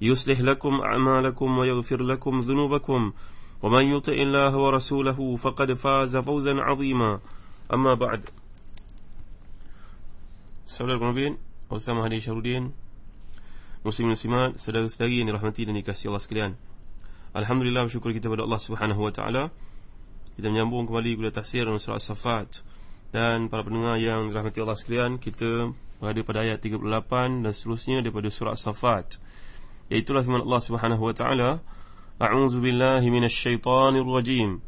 يصلح لكم أعمالكم ويغفر لكم ذنوبكم ومن يطع الله ورسوله فقد فاز فوزا عظيما أما بعد Saudara Nabiin, Ustaz Mahdi Syarudin Muslim Muslimat, saudara-saudari yang dirahmati dan dikasihi Allah sekalian Alhamdulillah bersyukur kita kepada Allah Subhanahu Wa Taala. Kita menyambung kembali kepada tafsir dan surah As-Safat Dan para pendengar yang dirahmati Allah sekalian Kita berada pada ayat 38 dan seterusnya daripada surah As-Safat yaitu firman Allah Subhanahu wa taala A'udzu billahi minasy syaithanir rajim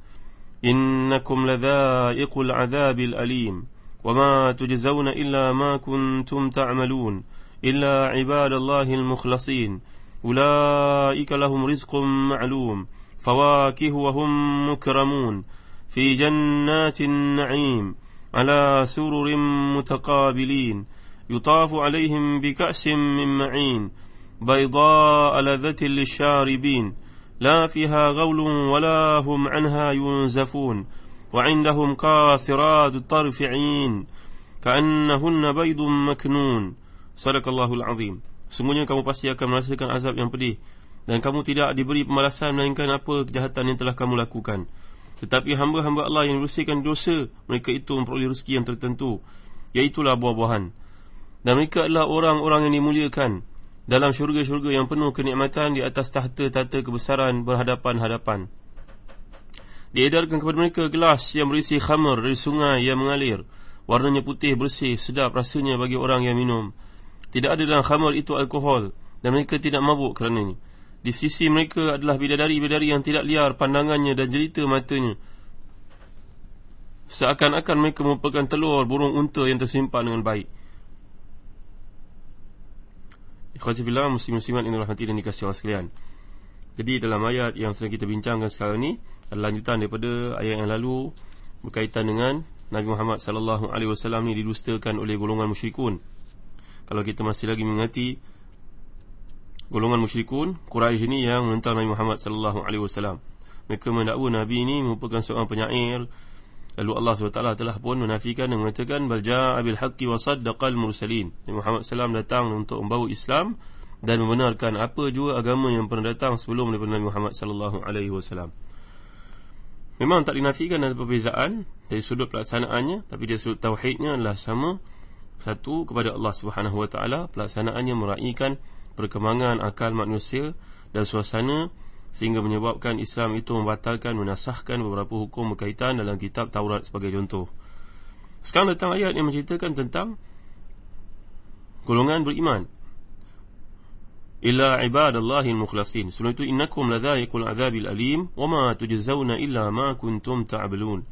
Innakum ladza'iqul 'adzabil alim وما تجزون إلا ما كنتم تعملون. إلا عباد الله المخلصين. أولئك لهم رزق معلوم. فواكه وهم مكرمون. في جنات النعيم. على سرر متقابلين. يطاف عليهم بكأس من معين. بيضاء لذة للشاربين لا فيها غول ولا هم عنها ينزفون وعندهم قاصرات الطرف عين كأنهن بيض مكنون صدق الله العظيم Semuanya kamu pasti akan merasakan azab yang pedih Dan kamu tidak diberi pembalasan Melainkan apa kejahatan yang telah kamu lakukan Tetapi hamba-hamba Allah yang bersihkan dosa Mereka itu memperoleh rezeki yang tertentu Iaitulah buah-buahan Dan mereka adalah orang-orang yang dimuliakan dalam syurga-syurga yang penuh kenikmatan di atas tahta-tahta kebesaran berhadapan-hadapan. Diedarkan kepada mereka gelas yang berisi khamar dari sungai yang mengalir. Warnanya putih, bersih, sedap rasanya bagi orang yang minum. Tidak ada dalam khamar itu alkohol dan mereka tidak mabuk kerana ini. Di sisi mereka adalah bidadari-bidadari yang tidak liar pandangannya dan jelita matanya. Seakan-akan mereka merupakan telur burung unta yang tersimpan dengan baik. Ikhwati fillah muslim-muslimat yang dirahmati dan dikasihi Allah sekalian. Jadi dalam ayat yang sedang kita bincangkan sekarang ini adalah lanjutan daripada ayat yang lalu berkaitan dengan Nabi Muhammad sallallahu alaihi wasallam ni didustakan oleh golongan musyrikun. Kalau kita masih lagi mengingati golongan musyrikun Quraisy ini yang menentang Nabi Muhammad sallallahu alaihi wasallam. Mereka mendakwa Nabi ini merupakan seorang penyair Lalu Allah SWT telah pun menafikan dan mengatakan Balja'a bil haqqi wa saddaqal mursalin. Muhammad SAW datang untuk membawa Islam Dan membenarkan apa juga agama yang pernah datang sebelum daripada Nabi Muhammad SAW Memang tak dinafikan ada perbezaan Dari sudut pelaksanaannya Tapi dari sudut tauhidnya adalah sama. Satu kepada Allah SWT Pelaksanaannya meraihkan perkembangan akal manusia Dan suasana sehingga menyebabkan Islam itu membatalkan menasahkan beberapa hukum berkaitan dalam kitab Taurat sebagai contoh. Sekarang datang ayat yang menceritakan tentang golongan beriman. Illa ibadallahil mukhlasin. Sebelum itu innakum ladza'iqul azabil alim wama tujzauna illa ma kuntum ta'malun.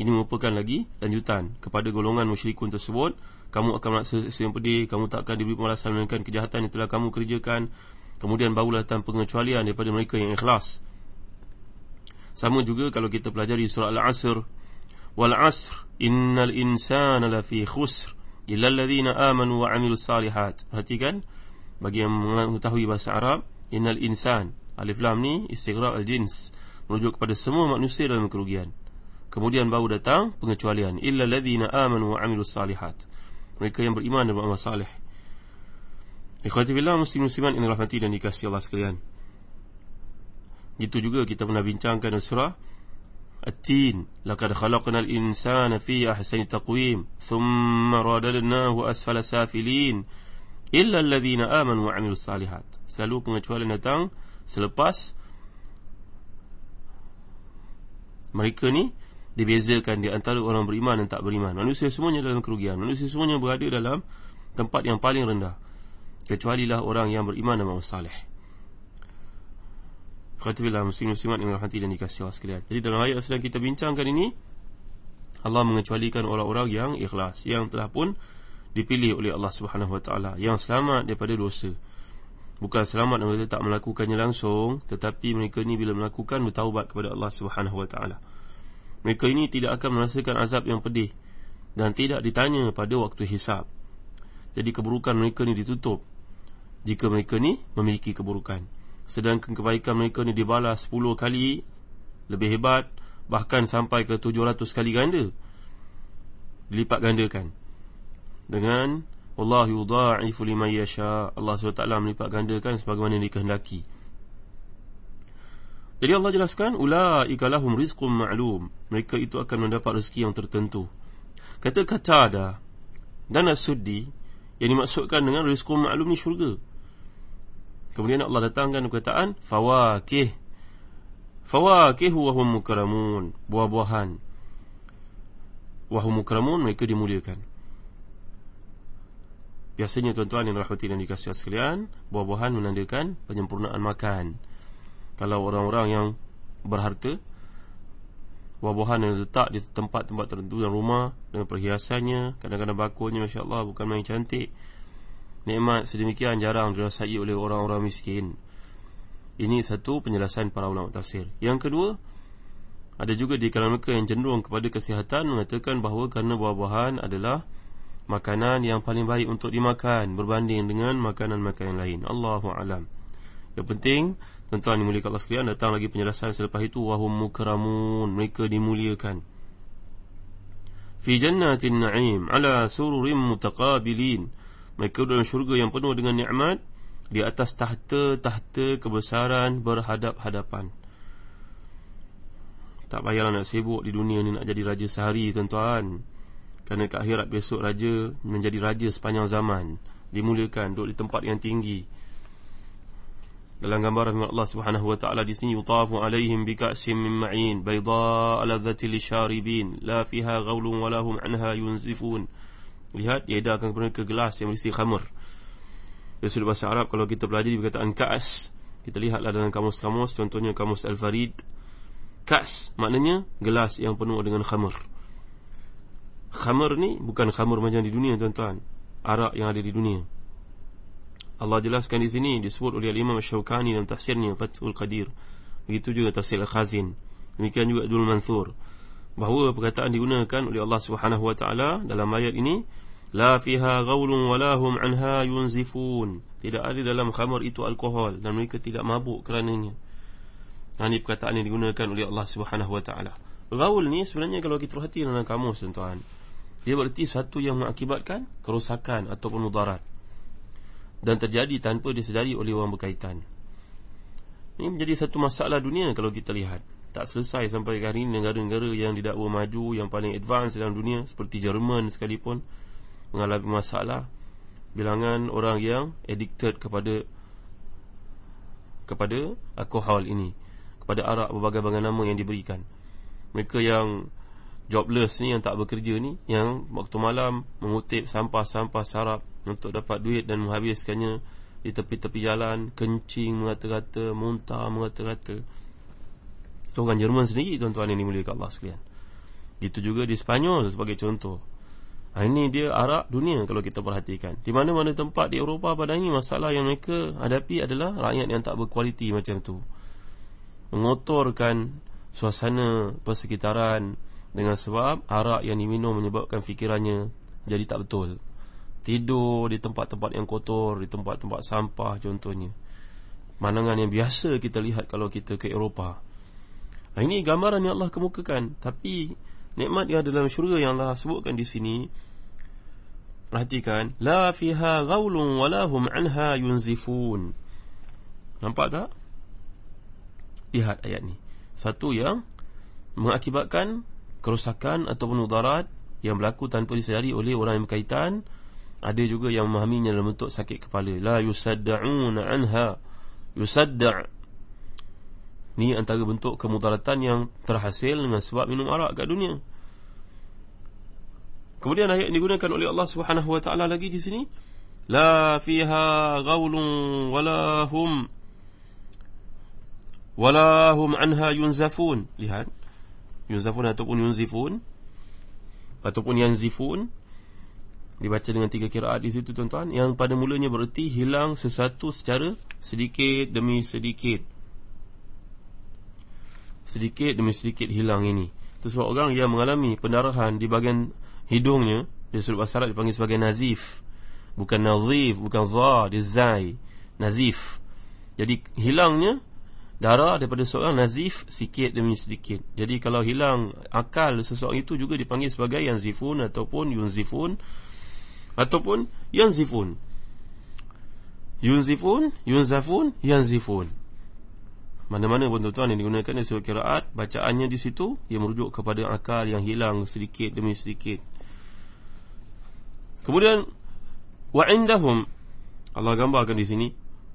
Ini merupakan lagi lanjutan kepada golongan musyrikun tersebut. Kamu akan merasa yang pedih, kamu tak akan diberi pembalasan melainkan kejahatan yang telah kamu kerjakan Kemudian barulah datang pengecualian daripada mereka yang ikhlas. Sama juga kalau kita pelajari surah Al-Asr. Wal Asr Innal insana lafi khusr Illa alladhina amanu wa amilu salihat. Perhatikan Bagi yang mengetahui bahasa Arab Innal insan Alif Lam ni istighraq al-jins Merujuk kepada semua manusia dalam kerugian. Kemudian baru datang pengecualian Illa alladhina amanu wa amilu salihat. Mereka yang beriman dan beramal salih Ikhwati billah muslim musliman yang dirahmati dan dikasihi Allah sekalian. Itu juga kita pernah bincangkan surah At-Tin. Laqad khalaqnal insana fi ahsani taqwim, thumma radadnahu asfala safilin illa alladhina amanu wa 'amilus salihat. Selalu pengecualian datang selepas mereka ni dibezakan di antara orang beriman dan tak beriman. Manusia semuanya dalam kerugian. Manusia semuanya berada dalam tempat yang paling rendah. Kecuali lah orang yang beriman dan mahu salih. Khatibillah muslim-muslimat yang rahmati dan dikasih Allah sekalian. Jadi dalam ayat sedang kita bincangkan ini, Allah mengecualikan orang-orang yang ikhlas. Yang telah pun dipilih oleh Allah Subhanahu SWT. Yang selamat daripada dosa. Bukan selamat mereka tak melakukannya langsung. Tetapi mereka ini bila melakukan bertaubat kepada Allah Subhanahu SWT mereka ini tidak akan merasakan azab yang pedih dan tidak ditanya pada waktu hisab. Jadi keburukan mereka ini ditutup jika mereka ini memiliki keburukan. Sedangkan kebaikan mereka ini dibalas 10 kali lebih hebat bahkan sampai ke 700 kali ganda. Dilipat gandakan. Dengan Allah yudha'ifu liman yasha. Allah SWT melipat gandakan sebagaimana dikehendaki. Jadi Allah jelaskan ulaika lahum rizqum ma'lum. Mereka itu akan mendapat rezeki yang tertentu. Kata kata ada dan as-suddi yang dimaksudkan dengan rizqum ma'lum ni syurga. Kemudian Allah datangkan perkataan fawakih. Fawakih wa hum mukramun, buah-buahan. Wa hum mukramun mereka dimuliakan. Biasanya tuan-tuan yang rahmati dan dikasihi sekalian, buah-buahan menandakan penyempurnaan makan kalau orang-orang yang berharta buah-buahan yang letak di tempat-tempat tertentu dalam rumah dengan perhiasannya kadang-kadang bakulnya masya-Allah bukan main cantik nikmat sedemikian jarang dirasai oleh orang-orang miskin. Ini satu penjelasan para ulama tafsir. Yang kedua ada juga di kalangan mereka yang cenderung kepada kesihatan mengatakan bahawa kerana buah-buahan adalah makanan yang paling baik untuk dimakan berbanding dengan makanan-makanan lain. Allahu alam. Yang penting Tuan-tuan dimuliakan Allah sekalian Datang lagi penjelasan selepas itu Wahum mukramun. Mereka dimuliakan. Fi jannatin na'im Ala sururim mutaqabilin Mereka dalam syurga yang penuh dengan ni'mat Di atas tahta-tahta kebesaran Berhadap-hadapan. Tak payahlah nak sibuk di dunia ni Nak jadi raja sehari tuan-tuan. Kerana ke akhirat besok raja Menjadi raja sepanjang zaman. Dimuliakan Duduk di tempat yang tinggi. Dalam gambaran Allah Subhanahu wa taala di sini yutafu alaihim bika'sin min ma'in bayda ladzati lisharibin la fiha ghaulun wa lahum anha yunzifun lihat ada akan kepada gelas yang berisi khamr dari sudut bahasa Arab kalau kita pelajari perkataan ka's kita lihatlah dalam kamus-kamus contohnya kamus al-farid ka's maknanya gelas yang penuh dengan khamr khamr ni bukan khamr macam di dunia tuan-tuan arak yang ada di dunia Allah jelaskan di sini disebut oleh Imam Syaukani dalam tafsirnya Fathul Qadir. Begitu juga tafsir Al-Khazin. Demikian juga Abdul Mansur. Bahawa perkataan digunakan oleh Allah Subhanahu Wa Taala dalam ayat ini la fiha ghaulun walahum anha yunzifun. Tidak ada dalam khamar itu alkohol dan mereka tidak mabuk kerananya. Ini perkataan yang digunakan oleh Allah Subhanahu Wa Taala. Gaul ni sebenarnya kalau kita perhati dalam kamus tuan-tuan, dia berarti satu yang mengakibatkan kerosakan ataupun mudarat dan terjadi tanpa disedari oleh orang berkaitan. Ini menjadi satu masalah dunia kalau kita lihat. Tak selesai sampai hari ini negara-negara yang didakwa maju, yang paling advance dalam dunia seperti Jerman sekalipun mengalami masalah bilangan orang yang addicted kepada kepada alkohol ini, kepada arak berbagai-bagai nama yang diberikan. Mereka yang jobless ni yang tak bekerja ni yang waktu malam mengutip sampah-sampah sarap untuk dapat duit dan menghabiskannya di tepi-tepi jalan, kencing mengata-kata, muntah mengata-kata. Orang Jerman sendiri tuan-tuan yang dimuliakan Allah sekalian. Itu juga di Spanyol sebagai contoh. Ha, ini dia arak dunia kalau kita perhatikan. Di mana-mana tempat di Eropah pada ini masalah yang mereka hadapi adalah rakyat yang tak berkualiti macam tu. Mengotorkan suasana persekitaran dengan sebab arak yang diminum menyebabkan fikirannya jadi tak betul. Tidur di tempat-tempat yang kotor Di tempat-tempat sampah contohnya Manangan yang biasa kita lihat Kalau kita ke Eropah Ini gambaran yang Allah kemukakan. Tapi nikmat yang dalam syurga Yang Allah sebutkan di sini Perhatikan La fiha ghaulun walahum anha yunzifun. Nampak tak? Lihat ayat ni. Satu yang Mengakibatkan Kerosakan ataupun udarat Yang berlaku tanpa disedari oleh orang yang berkaitan. Ada juga yang memahaminya dalam bentuk sakit kepala. La yusadda'un anha. Yusadda' Ni antara bentuk kemudaratan yang terhasil dengan sebab minum arak kat dunia. Kemudian ayat ini digunakan oleh Allah Subhanahu Wa Taala lagi di sini. La fiha ghaulun wala hum wala hum anha yunzafun. Lihat. Yunzafun ataupun yunzifun ataupun yanzifun dibaca dengan tiga kiraat di situ tuan-tuan yang pada mulanya bererti hilang sesuatu secara sedikit demi sedikit sedikit demi sedikit hilang ini. Itu sebab orang yang mengalami pendarahan di bahagian hidungnya di sudut bahasa Arab dipanggil sebagai nazif. Bukan nazif bukan za dia zai nazif. Jadi hilangnya darah daripada seorang nazif sikit demi sedikit. Jadi kalau hilang akal seseorang itu juga dipanggil sebagai yanzifun ataupun yunzifun ataupun yanzifun. Yunzifun yunzafun yanzifun mana-mana pun tuan-tuan yang digunakan di sebuah kiraat bacaannya di situ ia merujuk kepada akal yang hilang sedikit demi sedikit. Kemudian wa indahum Allah gambarkan di sini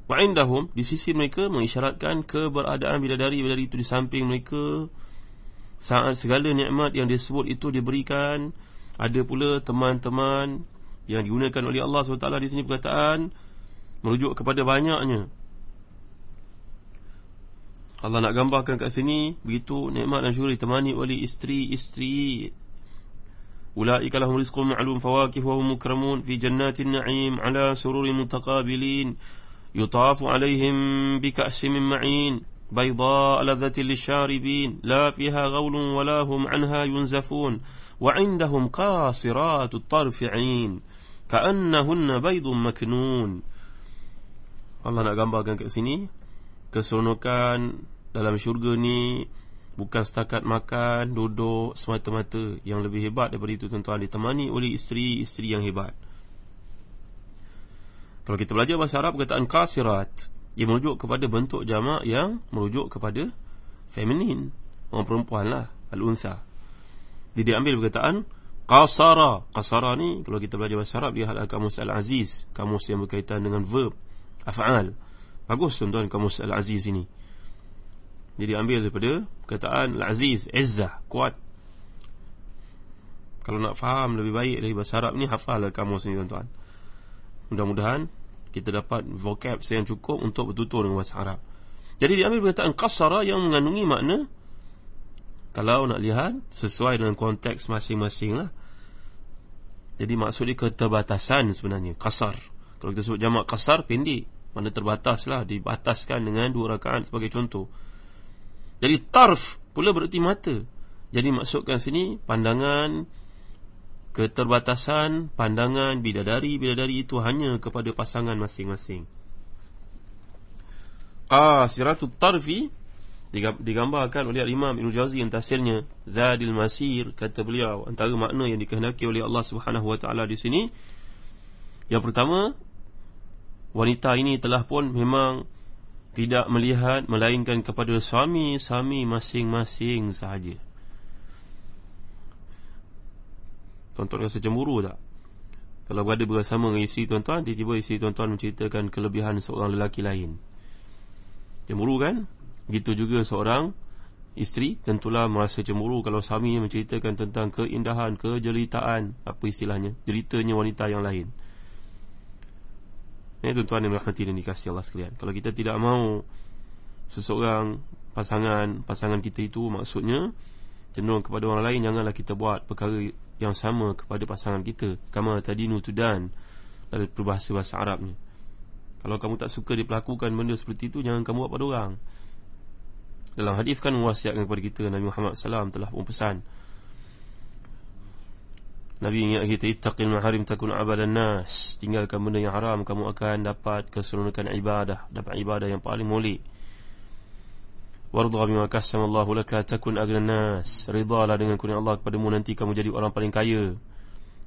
wa indahum di sisi mereka mengisyaratkan keberadaan bidadari-bidadari itu di samping mereka. Saat segala nikmat yang disebut itu diberikan ada pula teman-teman yang digunakan oleh Allah SWT di sini perkataan merujuk kepada banyaknya Allah nak gambarkan kat sini begitu nikmat dan syukur ditemani oleh isteri-isteri ulaika lahum rizqun ma'lum fawakih wa hum mukramun fi jannatin na'im ala sururi mutaqabilin yutafu alaihim bi ka'sin min ma'in بيضاء لذة للشاربين لا فيها غول ولا هم عنها ينزفون وعندهم قاصرات الطرف عين ka'annahunna baydun maknun Allah nak gambarkan kat sini keseronokan dalam syurga ni bukan setakat makan duduk semata-mata. Yang lebih hebat daripada itu tuan-tuan ditemani oleh isteri-isteri yang hebat. Kalau kita belajar bahasa Arab perkataan kasirat ia merujuk kepada bentuk jamak yang merujuk kepada feminin. Orang perempuan lah al-unsa. Dia diambil perkataan Qasara Qasara ni Kalau kita belajar bahasa Arab Dia adalah kamus Al-Aziz. Kamus yang berkaitan dengan verb Af'al Bagus tuan-tuan kamus Al-Aziz ini. Jadi ambil daripada Perkataan Al-Aziz Izzah Kuat. Kalau nak faham lebih baik dari bahasa Arab ni Hafal lah kamus ni tuan-tuan. Mudah-mudahan Kita dapat vocab yang cukup Untuk bertutur dengan bahasa Arab. Jadi diambil perkataan Qasara yang mengandungi makna kalau nak lihat Sesuai dengan konteks masing-masing lah. Jadi maksud dia keterbatasan sebenarnya Kasar Kalau kita sebut jamak kasar pendek Mana terbatas lah Dibataskan dengan dua rakaat sebagai contoh. Jadi tarf pula bererti mata. Jadi maksudkan sini Pandangan Keterbatasan Pandangan bidadari-bidadari itu hanya kepada pasangan masing-masing. Qasiratut tarfi digambarkan oleh Imam Ibn Jauzi yang tafsirnya Zadil Masir kata beliau antara makna yang dikehendaki oleh Allah Subhanahu Wa Taala di sini yang pertama wanita ini telah pun memang tidak melihat melainkan kepada suami-suami masing-masing sahaja Tuan-tuan rasa cemburu tak? Kalau berada bersama dengan isteri tuan-tuan Tiba-tiba isteri tuan-tuan menceritakan kelebihan seorang lelaki lain Cemburu kan? Begitu juga seorang isteri tentulah merasa cemburu kalau suami menceritakan tentang keindahan, kejelitaan, apa istilahnya, jeritanya wanita yang lain. Ini tuan-tuan yang berhati dan dikasih Allah sekalian. Kalau kita tidak mau seseorang, pasangan, pasangan kita itu maksudnya cenderung kepada orang lain, janganlah kita buat perkara yang sama kepada pasangan kita. Kama tadi nutudan dari peribahasa bahasa Arabnya. Kalau kamu tak suka diperlakukan benda seperti itu, jangan kamu buat pada orang. Dalam hadis kan wasiatkan kepada kita Nabi Muhammad SAW telah pun pesan Nabi ingat kita Ittaqil maharim takun abadan nas Tinggalkan benda yang haram Kamu akan dapat keseluruhan ibadah. Dapat ibadah yang paling mulia. Wardah bima Allahu laka takun agna nas Ridalah dengan kurnia Allah kepadamu Nanti kamu jadi orang paling kaya.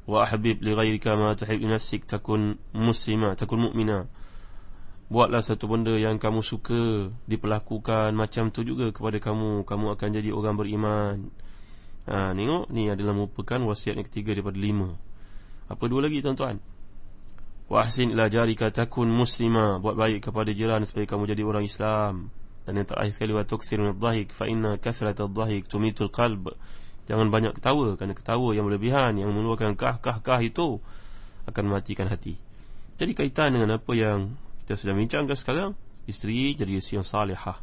Wa ahbib li ghairika ma tuhib nafsik Takun muslimah, takun mu'minah Buatlah satu benda yang kamu suka Diperlakukan macam tu juga kepada kamu. Kamu akan jadi orang beriman ha, Tengok ni adalah merupakan wasiat yang ketiga daripada lima Apa dua lagi tuan-tuan Wahsin ila jarika takun muslimah Buat baik kepada jiran supaya kamu jadi orang Islam Dan yang terakhir sekali wa tuksir min dhahik fa inna kathrat dhahik tumitul qalb. Jangan banyak ketawa kerana ketawa yang berlebihan yang mengeluarkan kah kah kah itu akan mematikan hati. Jadi kaitan dengan apa yang kita sedang bincangkan sekarang, isteri jadi isteri yang salihah.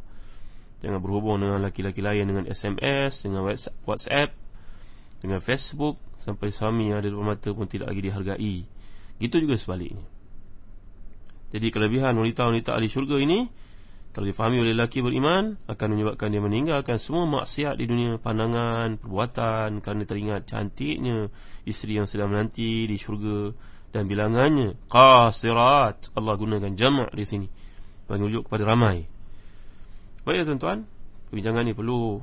Jangan berhubung dengan laki-laki lain dengan SMS, dengan WhatsApp, dengan Facebook sampai suami yang ada depan mata pun tidak lagi dihargai. Gitu juga sebaliknya. Jadi kelebihan wanita-wanita ahli syurga ini kalau difahami oleh lelaki beriman akan menyebabkan dia meninggalkan semua maksiat di dunia pandangan, perbuatan kerana teringat cantiknya isteri yang sedang menanti di syurga dan bilangannya qasirat. Allah gunakan jama' di sini bagi menunjuk kepada ramai. Baiklah tuan-tuan, perbincangan ini perlu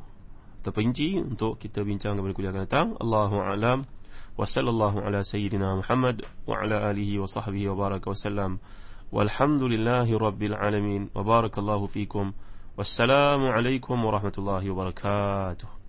terperinci untuk kita bincang kepada kuliah akan datang. Allahu a'lam. Wassallallahu ala sayyidina Muhammad wa ala alihi wa sahbihi wa baraka wa sallam. Walhamdulillahirabbil alamin. Wa barakallahu fiikum. Wassalamu alaikum warahmatullahi wabarakatuh.